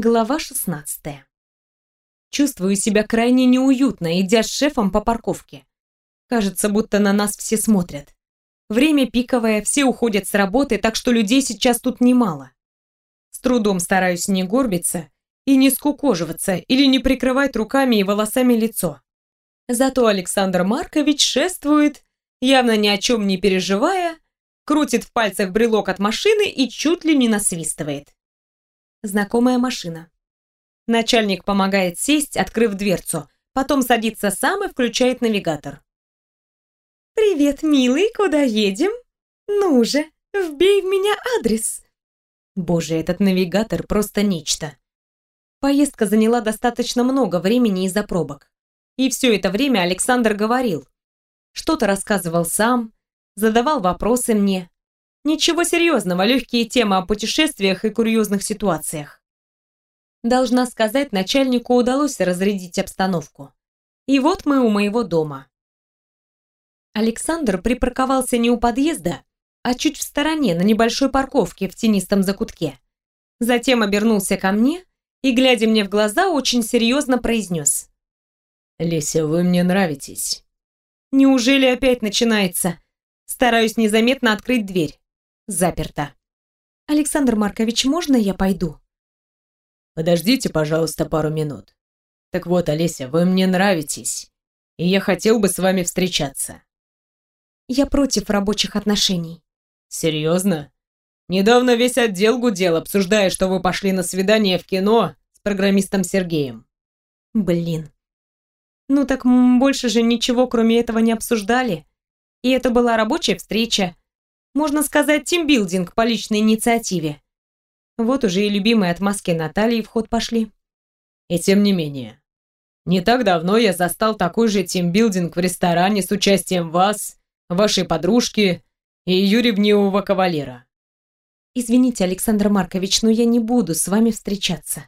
Глава 16. Чувствую себя крайне неуютно, идя с шефом по парковке. Кажется, будто на нас все смотрят. Время пиковое, все уходят с работы, так что людей сейчас тут немало. С трудом стараюсь не горбиться и не скукоживаться или не прикрывать руками и волосами лицо. Зато Александр Маркович шествует, явно ни о чем не переживая, крутит в пальцах брелок от машины и чуть ли не насвистывает. Знакомая машина. Начальник помогает сесть, открыв дверцу. Потом садится сам и включает навигатор. «Привет, милый, куда едем? Ну же, вбей в меня адрес!» Боже, этот навигатор просто нечто. Поездка заняла достаточно много времени из-за пробок. И все это время Александр говорил. Что-то рассказывал сам, задавал вопросы мне. Ничего серьезного, легкие темы о путешествиях и курьезных ситуациях. Должна сказать, начальнику удалось разрядить обстановку. И вот мы у моего дома. Александр припарковался не у подъезда, а чуть в стороне, на небольшой парковке в тенистом закутке. Затем обернулся ко мне и, глядя мне в глаза, очень серьезно произнес. «Леся, вы мне нравитесь». Неужели опять начинается? Стараюсь незаметно открыть дверь. Заперто. Александр Маркович, можно я пойду? Подождите, пожалуйста, пару минут. Так вот, Олеся, вы мне нравитесь, и я хотел бы с вами встречаться. Я против рабочих отношений. Серьезно? Недавно весь отдел гудел, обсуждая, что вы пошли на свидание в кино с программистом Сергеем. Блин. Ну так больше же ничего кроме этого не обсуждали. И это была рабочая встреча, можно сказать, тимбилдинг по личной инициативе. Вот уже и любимые отмазки Натальи в ход пошли. И тем не менее. Не так давно я застал такой же тимбилдинг в ресторане с участием вас, вашей подружки и ее ревнивого кавалера. Извините, Александр Маркович, но я не буду с вами встречаться.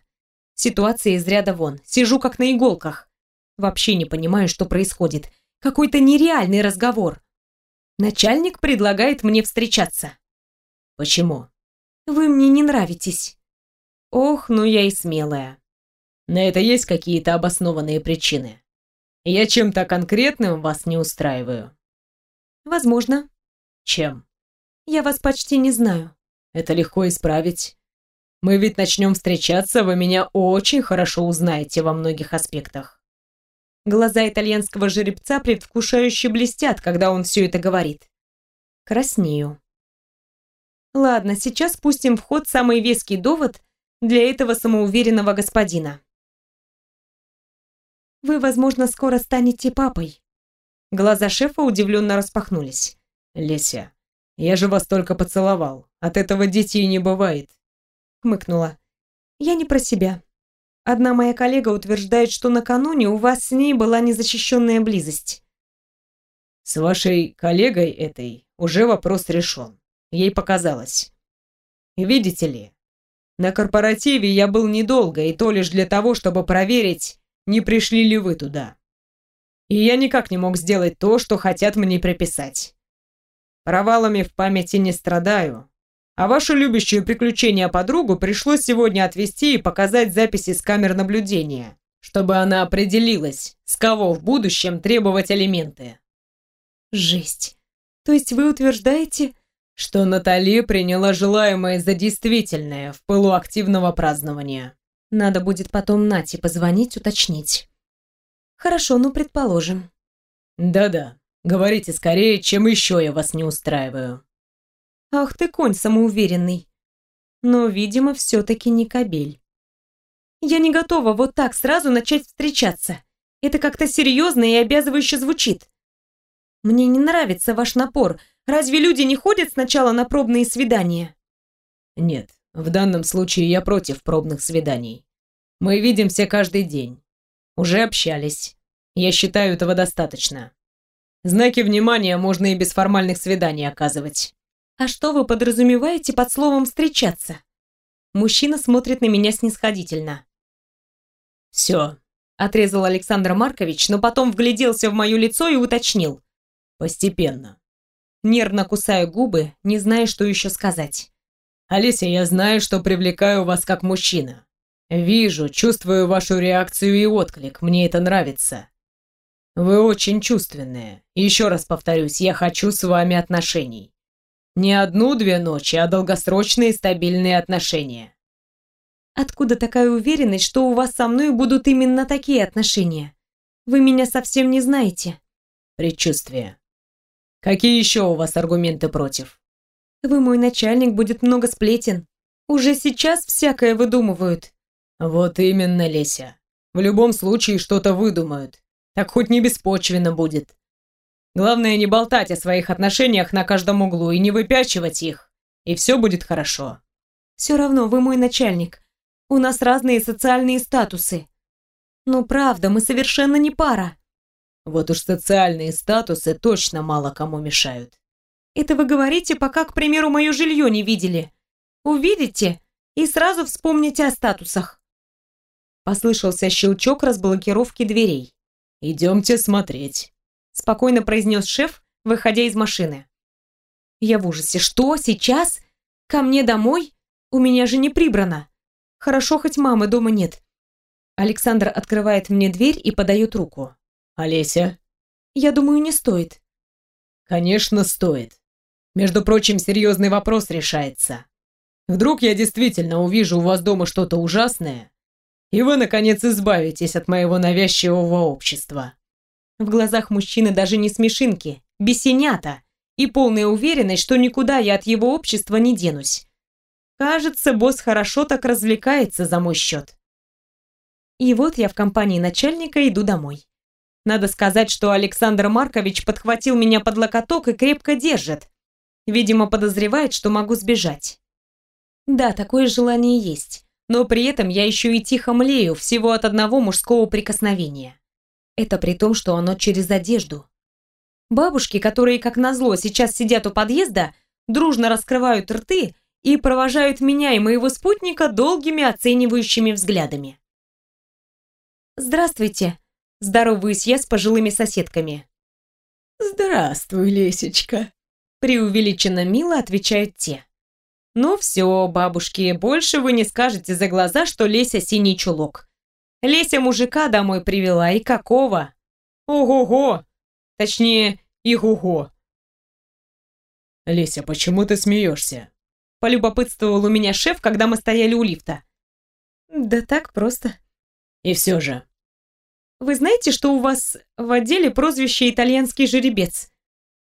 Ситуация из ряда вон. Сижу как на иголках. Вообще не понимаю, что происходит. Какой-то нереальный разговор. Начальник предлагает мне встречаться. Почему? Вы мне не нравитесь. Ох, ну я и смелая. На это есть какие-то обоснованные причины. Я чем-то конкретным вас не устраиваю. Возможно. Чем? Я вас почти не знаю. Это легко исправить. Мы ведь начнем встречаться, вы меня очень хорошо узнаете во многих аспектах. Глаза итальянского жеребца предвкушающе блестят, когда он все это говорит. Краснею. Ладно, сейчас пустим в ход самый веский довод для этого самоуверенного господина. Вы, возможно, скоро станете папой. Глаза шефа удивленно распахнулись. Леся, я же вас только поцеловал. От этого детей не бывает. Хмыкнула. Я не про себя. Одна моя коллега утверждает, что накануне у вас с ней была незащищенная близость. С вашей коллегой этой уже вопрос решен. Ей показалось. Видите ли, на корпоративе я был недолго, и то лишь для того, чтобы проверить, не пришли ли вы туда. И я никак не мог сделать то, что хотят мне приписать. Провалами в памяти не страдаю, а вашу любящую приключения подругу пришлось сегодня отвезти и показать записи с камер наблюдения, чтобы она определилась, с кого в будущем требовать алименты. Жесть. То есть вы утверждаете, что Натали приняла желаемое за действительное в пылу активного празднования. Надо будет потом Нате позвонить, уточнить. Хорошо, ну предположим. Да-да, говорите скорее, чем еще я вас не устраиваю. Ах ты конь самоуверенный. Но, видимо, все-таки не кобель. Я не готова вот так сразу начать встречаться. Это как-то серьезно и обязывающе звучит. Мне не нравится ваш напор. Разве люди не ходят сначала на пробные свидания? Нет, в данном случае я против пробных свиданий. Мы видимся каждый день. Уже общались. Я считаю этого достаточно. Знаки внимания можно и без формальных свиданий оказывать. А что вы подразумеваете под словом «встречаться»? Мужчина смотрит на меня снисходительно. «Все», — отрезал Александр Маркович, но потом вгляделся в мое лицо и уточнил. «Постепенно». Нервно кусаю губы, не зная, что еще сказать. «Олеся, я знаю, что привлекаю вас как мужчина. Вижу, чувствую вашу реакцию и отклик. Мне это нравится. Вы очень чувственные. Еще раз повторюсь, я хочу с вами отношений. Не одну-две ночи, а долгосрочные стабильные отношения. Откуда такая уверенность, что у вас со мной будут именно такие отношения? Вы меня совсем не знаете. Предчувствие. Какие еще у вас аргументы против? Вы мой начальник, будет много сплетен. Уже сейчас всякое выдумывают. Вот именно, Леся. В любом случае что-то выдумают. Так хоть не беспочвенно будет. Главное не болтать о своих отношениях на каждом углу и не выпячивать их. И все будет хорошо. Все равно вы мой начальник. У нас разные социальные статусы. Ну правда, мы совершенно не пара. Вот уж социальные статусы точно мало кому мешают. Это вы говорите, пока, к примеру, мое жилье не видели. Увидите и сразу вспомните о статусах. Послышался щелчок разблокировки дверей. «Идемте смотреть», — спокойно произнес шеф, выходя из машины. Я в ужасе. Что, сейчас? Ко мне домой? У меня же не прибрано. Хорошо, хоть мамы дома нет. Александр открывает мне дверь и подает руку. «Олеся?» «Я думаю, не стоит». «Конечно, стоит. Между прочим, серьезный вопрос решается. Вдруг я действительно увижу у вас дома что-то ужасное, и вы, наконец, избавитесь от моего навязчивого общества». В глазах мужчины даже не смешинки, бесенята и полная уверенность, что никуда я от его общества не денусь. Кажется, босс хорошо так развлекается за мой счет. И вот я в компании начальника иду домой. Надо сказать, что Александр Маркович подхватил меня под локоток и крепко держит. Видимо, подозревает, что могу сбежать. Да, такое желание есть. Но при этом я еще и тихо млею всего от одного мужского прикосновения. Это при том, что оно через одежду. Бабушки, которые, как назло, сейчас сидят у подъезда, дружно раскрывают рты и провожают меня и моего спутника долгими оценивающими взглядами. «Здравствуйте!» – здороваюсь я с пожилыми соседками. «Здравствуй, Лесечка!» – преувеличенно мило отвечают те. «Ну все, бабушки, больше вы не скажете за глаза, что Леся синий чулок. Леся мужика домой привела, и какого? Ого-го! Точнее, иго-го!» «Леся, почему ты смеешься?» Полюбопытствовал у меня шеф, когда мы стояли у лифта. Да так просто. И все же. Вы знаете, что у вас в отделе прозвище «Итальянский жеребец»?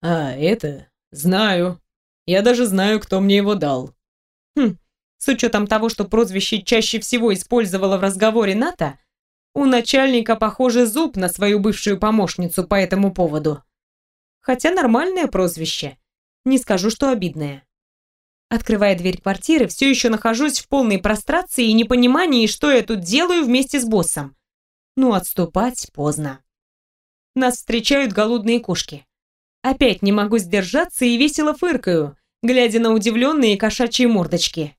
А, это? Знаю. Я даже знаю, кто мне его дал. Хм, с учетом того, что прозвище чаще всего использовала в разговоре НАТО, у начальника, похоже, зуб на свою бывшую помощницу по этому поводу. Хотя нормальное прозвище. Не скажу, что обидное. Открывая дверь квартиры, все еще нахожусь в полной прострации и непонимании, что я тут делаю вместе с боссом. Ну, отступать поздно. Нас встречают голодные кошки. Опять не могу сдержаться и весело фыркаю, глядя на удивленные кошачьи мордочки.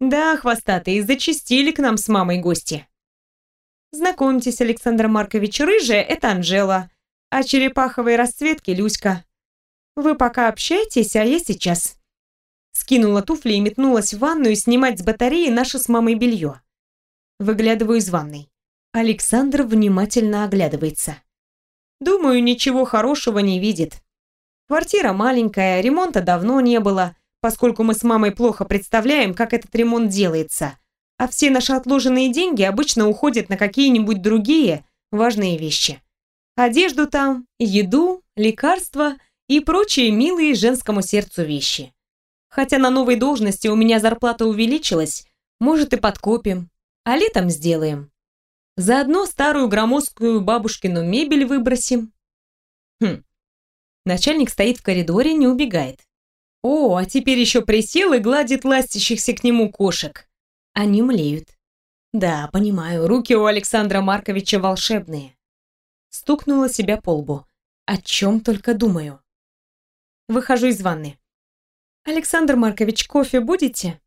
Да, хвостатые, зачистили к нам с мамой гости. Знакомьтесь, Александр Маркович, рыжая – это Анжела, а черепаховой расцветки – Люська. Вы пока общайтесь, а я сейчас. Скинула туфли и метнулась в ванную снимать с батареи наше с мамой белье. Выглядываю из ванной. Александр внимательно оглядывается. Думаю, ничего хорошего не видит. Квартира маленькая, ремонта давно не было, поскольку мы с мамой плохо представляем, как этот ремонт делается. А все наши отложенные деньги обычно уходят на какие-нибудь другие важные вещи. Одежду там, еду, лекарства и прочие милые женскому сердцу вещи. Хотя на новой должности у меня зарплата увеличилась, может и подкопим, а летом сделаем. Заодно старую громоздкую бабушкину мебель выбросим. Хм. Начальник стоит в коридоре, не убегает. О, а теперь еще присел и гладит ластящихся к нему кошек. Они млеют. Да, понимаю, руки у Александра Марковича волшебные. Стукнула себя по лбу. О чем только думаю. Выхожу из ванны. «Александр Маркович, кофе будете?»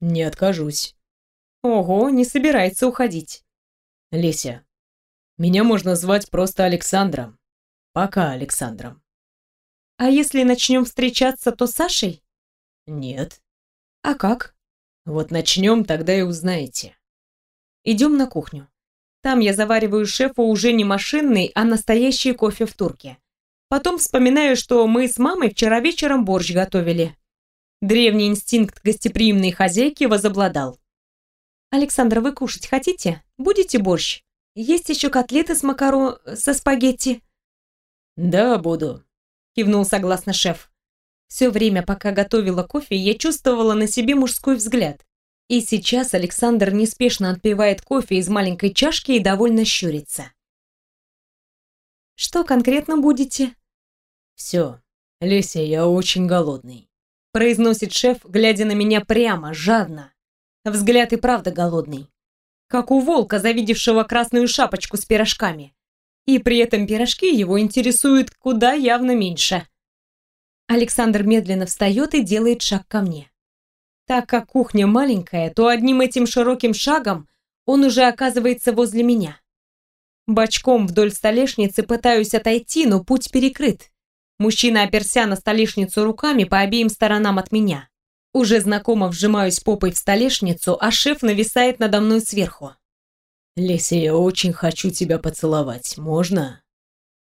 «Не откажусь». «Ого, не собирается уходить». «Леся, меня можно звать просто Александром. Пока Александром». «А если начнем встречаться, то Сашей?» «Нет». «А как?» Вот начнем, тогда и узнаете. Идем на кухню. Там я завариваю шефу уже не машинный, а настоящий кофе в турке. Потом вспоминаю, что мы с мамой вчера вечером борщ готовили. Древний инстинкт гостеприимной хозяйки возобладал. «Александра, вы кушать хотите? Будете борщ? Есть еще котлеты с макаро... со спагетти?» «Да, буду», — кивнул согласно шеф. Все время, пока готовила кофе, я чувствовала на себе мужской взгляд. И сейчас Александр неспешно отпивает кофе из маленькой чашки и довольно щурится. «Что конкретно будете?» «Все, Леся, я очень голодный», — произносит шеф, глядя на меня прямо, жадно. Взгляд и правда голодный. Как у волка, завидевшего красную шапочку с пирожками. И при этом пирожки его интересуют куда явно меньше. Александр медленно встает и делает шаг ко мне. Так как кухня маленькая, то одним этим широким шагом он уже оказывается возле меня. Бочком вдоль столешницы пытаюсь отойти, но путь перекрыт. Мужчина оперся на столешницу руками по обеим сторонам от меня. Уже знакомо вжимаюсь попой в столешницу, а шеф нависает надо мной сверху. «Леся, я очень хочу тебя поцеловать. Можно?»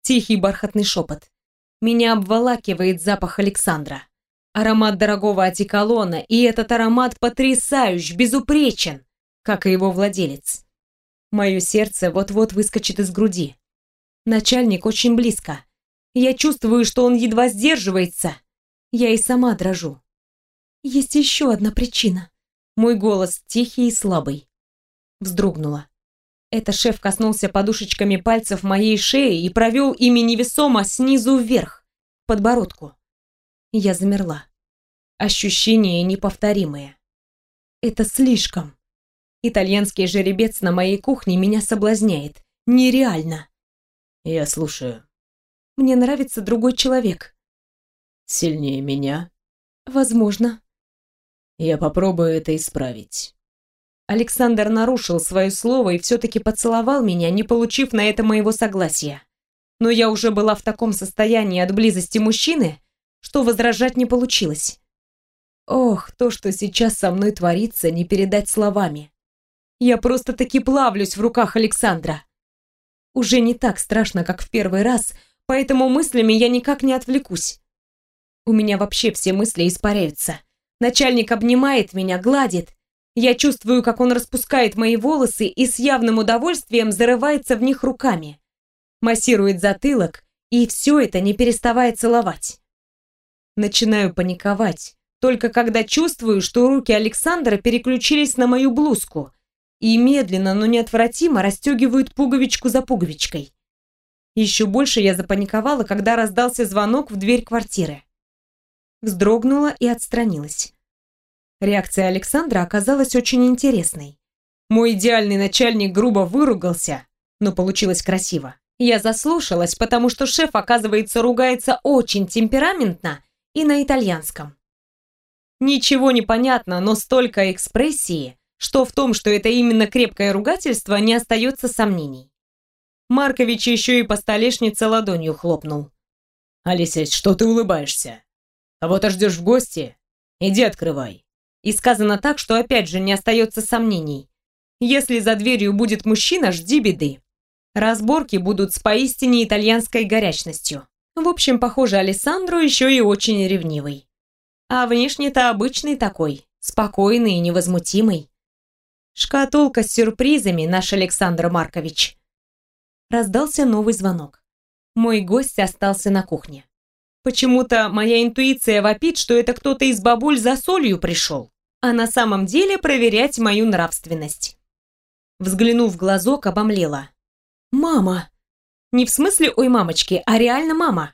Тихий бархатный шепот. Меня обволакивает запах Александра. Аромат дорогого одеколона, и этот аромат потрясающ, безупречен, как и его владелец. Мое сердце вот-вот выскочит из груди. Начальник очень близко. Я чувствую, что он едва сдерживается. Я и сама дрожу. Есть еще одна причина. Мой голос тихий и слабый. Вздрогнула. Это шеф коснулся подушечками пальцев моей шеи и провел ими невесомо снизу вверх, подбородку. Я замерла. Ощущения неповторимые. Это слишком. Итальянский жеребец на моей кухне меня соблазняет. Нереально. Я слушаю. Мне нравится другой человек. Сильнее меня? Возможно. Я попробую это исправить. Александр нарушил свое слово и все-таки поцеловал меня, не получив на это моего согласия. Но я уже была в таком состоянии от близости мужчины, что возражать не получилось. Ох, то, что сейчас со мной творится, не передать словами. Я просто-таки плавлюсь в руках Александра. Уже не так страшно, как в первый раз, поэтому мыслями я никак не отвлекусь. У меня вообще все мысли испаряются. Начальник обнимает меня, гладит, я чувствую, как он распускает мои волосы и с явным удовольствием зарывается в них руками. Массирует затылок, и все это не переставая целовать. Начинаю паниковать, только когда чувствую, что руки Александра переключились на мою блузку и медленно, но неотвратимо расстегивают пуговичку за пуговичкой. Еще больше я запаниковала, когда раздался звонок в дверь квартиры. Вздрогнула и отстранилась. Реакция Александра оказалась очень интересной. Мой идеальный начальник грубо выругался, но получилось красиво. Я заслушалась, потому что шеф, оказывается, ругается очень темпераментно и на итальянском. Ничего не понятно, но столько экспрессии, что в том, что это именно крепкое ругательство, не остается сомнений. Маркович еще и по столешнице ладонью хлопнул. «Алисия, что ты улыбаешься? А вот ждешь в гости? Иди открывай». И сказано так, что опять же не остается сомнений. Если за дверью будет мужчина, жди беды. Разборки будут с поистине итальянской горячностью. В общем, похоже, Алессандро еще и очень ревнивый. А внешне-то обычный такой, спокойный и невозмутимый. Шкатулка с сюрпризами, наш Александр Маркович. Раздался новый звонок. Мой гость остался на кухне. Почему-то моя интуиция вопит, что это кто-то из бабуль за солью пришел а на самом деле проверять мою нравственность. Взглянув в глазок, обомлела. «Мама!» Не в смысле «ой, мамочки», а реально мама.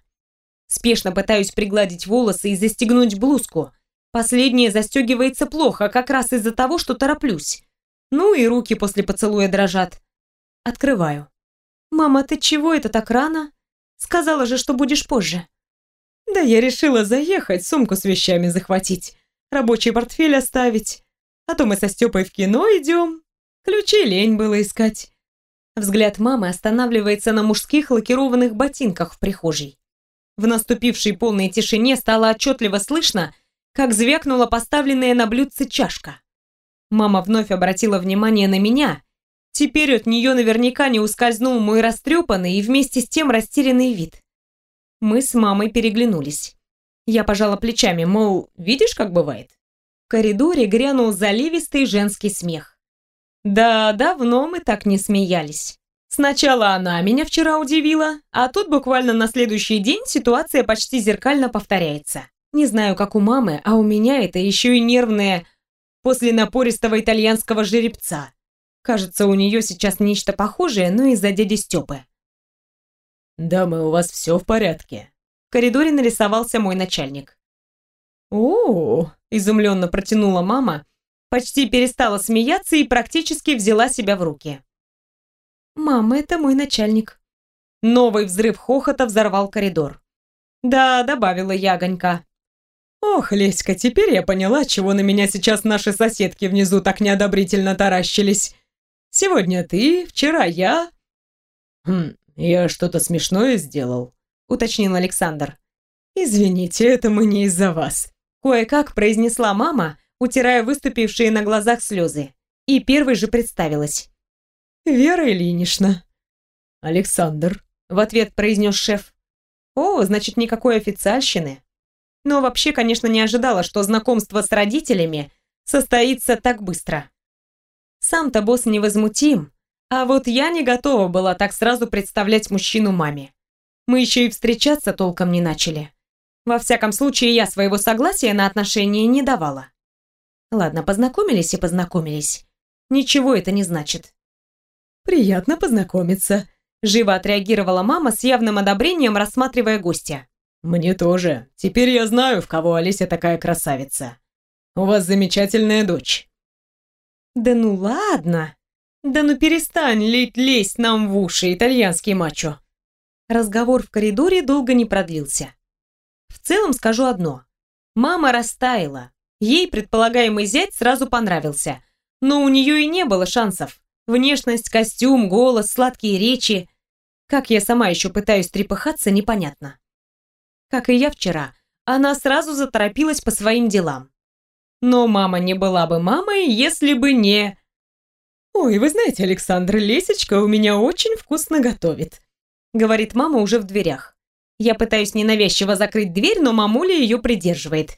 Спешно пытаюсь пригладить волосы и застегнуть блузку. Последнее застегивается плохо, как раз из-за того, что тороплюсь. Ну и руки после поцелуя дрожат. Открываю. «Мама, ты чего это так рано? Сказала же, что будешь позже». «Да я решила заехать, сумку с вещами захватить рабочий портфель оставить. А то мы со Степой в кино идем. Ключи лень было искать. Взгляд мамы останавливается на мужских лакированных ботинках в прихожей. В наступившей полной тишине стало отчетливо слышно, как звякнула поставленная на блюдце чашка. Мама вновь обратила внимание на меня. Теперь от нее наверняка не ускользнул мой растрепанный и вместе с тем растерянный вид. Мы с мамой переглянулись. Я пожала плечами, мол, видишь, как бывает? В коридоре грянул заливистый женский смех. Да, давно мы так не смеялись. Сначала она меня вчера удивила, а тут буквально на следующий день ситуация почти зеркально повторяется. Не знаю, как у мамы, а у меня это еще и нервное после напористого итальянского жеребца. Кажется, у нее сейчас нечто похожее, но из-за дяди Степы. «Дамы, у вас все в порядке?» В коридоре нарисовался мой начальник. о, изумленно протянула мама, почти перестала смеяться и практически взяла себя в руки. «Мама, это мой начальник». Новый взрыв хохота взорвал коридор. «Да», — добавила ягонька. «Ох, Леська, теперь я поняла, чего на меня сейчас наши соседки внизу так неодобрительно таращились. Сегодня ты, вчера я...» «Хм, я что-то смешное сделал», — уточнил Александр. «Извините, это мы не из-за вас», — кое-как произнесла мама, утирая выступившие на глазах слезы. И первой же представилась. «Вера Ильинична». «Александр», — в ответ произнес шеф. «О, значит, никакой официальщины». Но вообще, конечно, не ожидала, что знакомство с родителями состоится так быстро. Сам-то босс невозмутим, а вот я не готова была так сразу представлять мужчину маме. Мы еще и встречаться толком не начали. Во всяком случае, я своего согласия на отношения не давала. Ладно, познакомились и познакомились. Ничего это не значит. «Приятно познакомиться», – живо отреагировала мама с явным одобрением, рассматривая гостя. «Мне тоже. Теперь я знаю, в кого Олеся такая красавица. У вас замечательная дочь». «Да ну ладно. Да ну перестань лить лезть нам в уши, итальянский мачо». Разговор в коридоре долго не продлился. В целом скажу одно. Мама растаяла. Ей предполагаемый зять сразу понравился. Но у нее и не было шансов. Внешность, костюм, голос, сладкие речи. Как я сама еще пытаюсь трепыхаться, непонятно. Как и я вчера, она сразу заторопилась по своим делам. Но мама не была бы мамой, если бы не... «Ой, вы знаете, Александр, Лесечка у меня очень вкусно готовит», говорит мама уже в дверях. Я пытаюсь ненавязчиво закрыть дверь, но мамуля ее придерживает.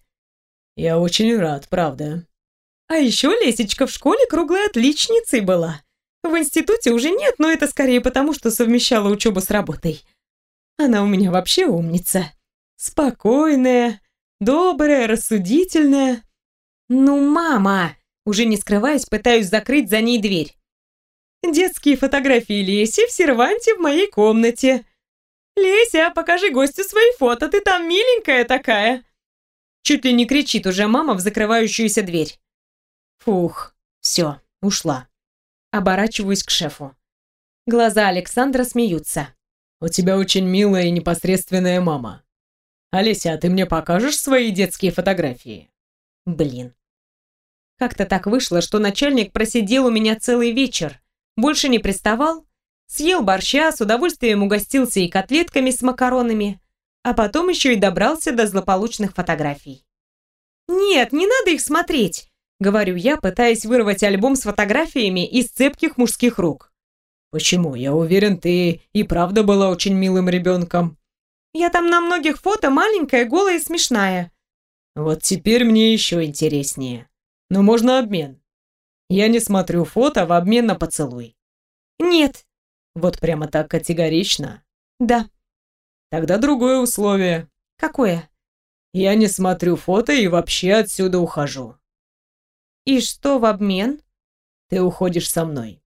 «Я очень рад, правда». А еще Лесечка в школе круглой отличницей была. В институте уже нет, но это скорее потому, что совмещала учебу с работой. Она у меня вообще умница. Спокойная, добрая, рассудительная. Ну, мама! Уже не скрываясь, пытаюсь закрыть за ней дверь. Детские фотографии Леси в серванте в моей комнате. «Леся, покажи гостю свои фото, ты там миленькая такая!» Чуть ли не кричит уже мама в закрывающуюся дверь. Фух, все, ушла. Оборачиваюсь к шефу. Глаза Александра смеются. «У тебя очень милая и непосредственная мама. Олеся, а ты мне покажешь свои детские фотографии?» Блин. Как-то так вышло, что начальник просидел у меня целый вечер, больше не приставал, съел борща, с удовольствием угостился и котлетками с макаронами, а потом еще и добрался до злополучных фотографий. «Нет, не надо их смотреть. Говорю я, пытаясь вырвать альбом с фотографиями из цепких мужских рук. «Почему? Я уверен, ты и правда была очень милым ребенком». «Я там на многих фото маленькая, голая и смешная». «Вот теперь мне еще интереснее. Но можно обмен. Я не смотрю фото в обмен на поцелуй». «Нет». «Вот прямо так категорично?» «Да». «Тогда другое условие». «Какое?» «Я не смотрю фото и вообще отсюда ухожу». «И что в обмен?» «Ты уходишь со мной».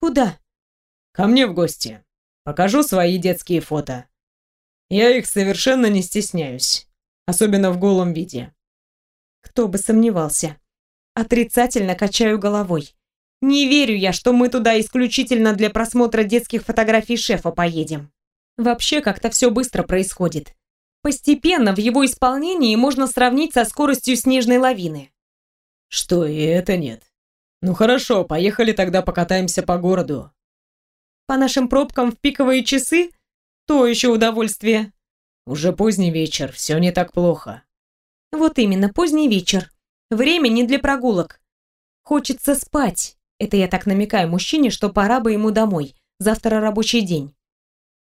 «Куда?» «Ко мне в гости. Покажу свои детские фото. Я их совершенно не стесняюсь, особенно в голом виде». Кто бы сомневался. Отрицательно качаю головой. Не верю я, что мы туда исключительно для просмотра детских фотографий шефа поедем. Вообще как-то все быстро происходит. Постепенно в его исполнении можно сравнить со скоростью снежной лавины. Что и это нет. Ну хорошо, поехали тогда покатаемся по городу. По нашим пробкам в пиковые часы? То еще удовольствие. Уже поздний вечер, все не так плохо. Вот именно, поздний вечер. Время не для прогулок. Хочется спать. Это я так намекаю мужчине, что пора бы ему домой. Завтра рабочий день.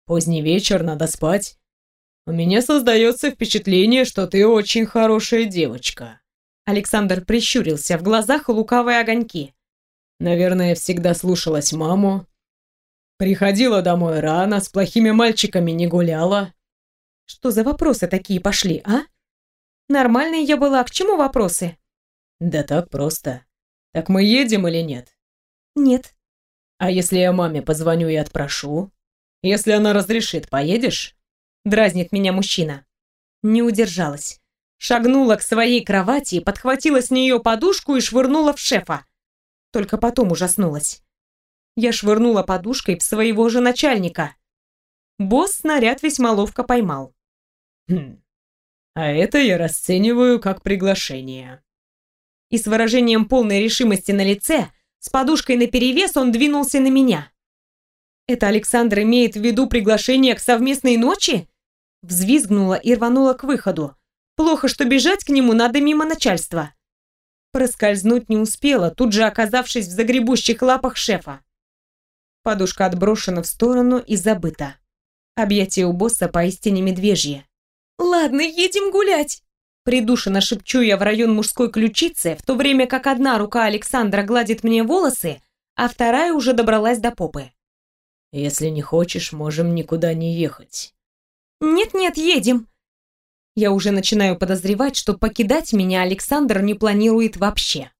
Поздний вечер, надо спать. У меня создается впечатление, что ты очень хорошая девочка. Александр прищурился, в глазах лукавые огоньки. Наверное, всегда слушалась маму. Приходила домой рано, с плохими мальчиками не гуляла. Что за вопросы такие пошли, а? Нормальная я была, к чему вопросы? Да так просто. Так мы едем или нет? Нет. А если я маме позвоню и отпрошу? Если она разрешит, поедешь? Дразнит меня мужчина. Не удержалась. Шагнула к своей кровати, подхватила с нее подушку и швырнула в шефа. Только потом ужаснулась. Я швырнула подушкой в своего же начальника. Босс снаряд весьма ловко поймал. Хм. А это я расцениваю как приглашение и с выражением полной решимости на лице, с подушкой наперевес он двинулся на меня. «Это Александр имеет в виду приглашение к совместной ночи?» Взвизгнула и рванула к выходу. Плохо, что бежать к нему надо мимо начальства. Проскользнуть не успела, тут же оказавшись в загребущих лапах шефа. Подушка отброшена в сторону и забыта. Объятие у босса поистине медвежье. «Ладно, едем гулять!» Придушенно шепчу я в район мужской ключицы, в то время как одна рука Александра гладит мне волосы, а вторая уже добралась до попы. «Если не хочешь, можем никуда не ехать». «Нет-нет, едем». Я уже начинаю подозревать, что покидать меня Александр не планирует вообще.